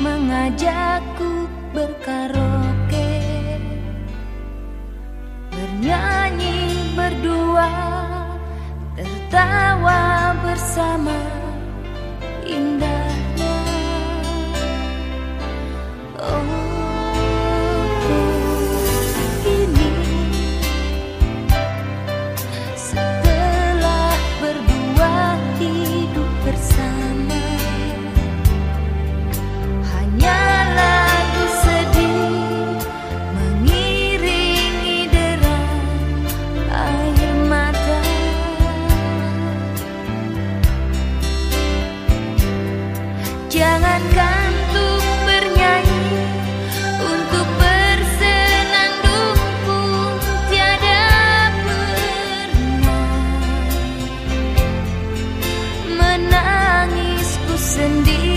mengajakku berkaraoke. Bernyanyi berdua tertawa. Jangankan untuk bernyanyi Untuk bersenandung pun Tiada pernah Menangisku sendiri.